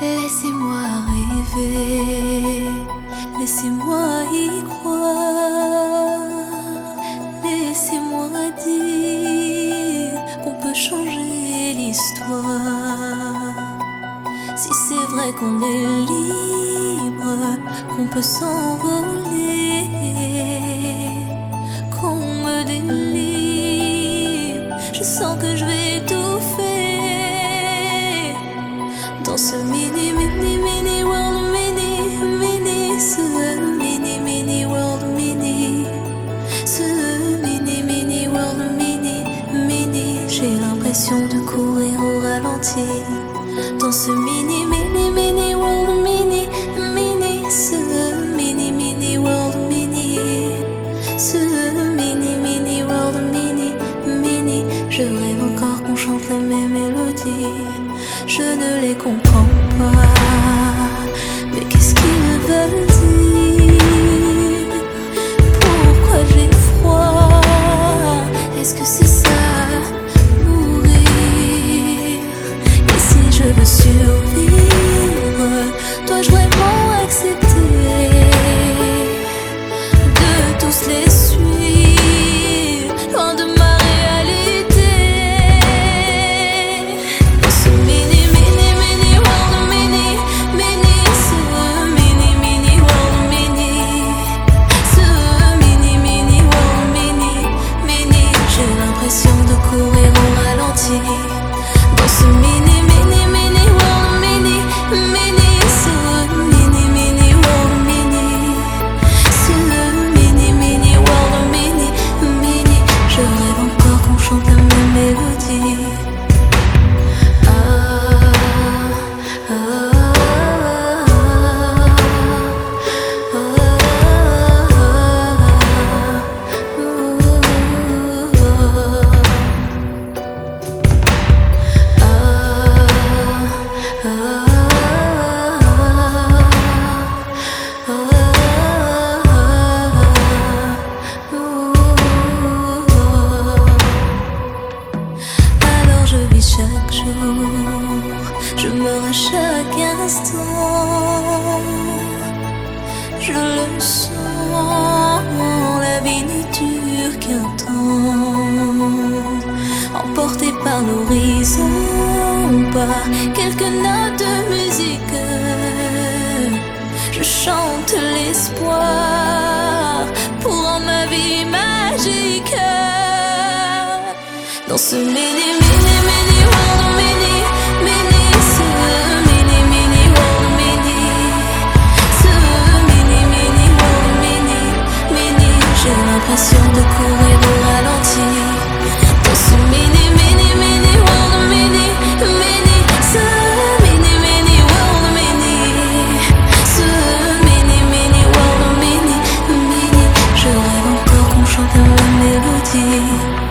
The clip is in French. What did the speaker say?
Laissez-moi rêver, laissez-moi y croire, laissez-moi dire qu'on peut changer l'histoire. Si c'est vrai qu'on est libre, qu'on peut s'envoler, qu'on me délivre, je sens que je vais Mini, mini, mini, world mini, mini Ce mini, mini, world mini. Ce mini, mini, world mini, mini. Je rêve encore qu'on chanterait mes mélodies. Je ne les comprends pas. je le sens. La vie ne qu'un temps, emporté par l'horizon, par quelques notes de musique. Je chante l'espoir pour ma vie magique. Dans ce médé 说的完美逻辑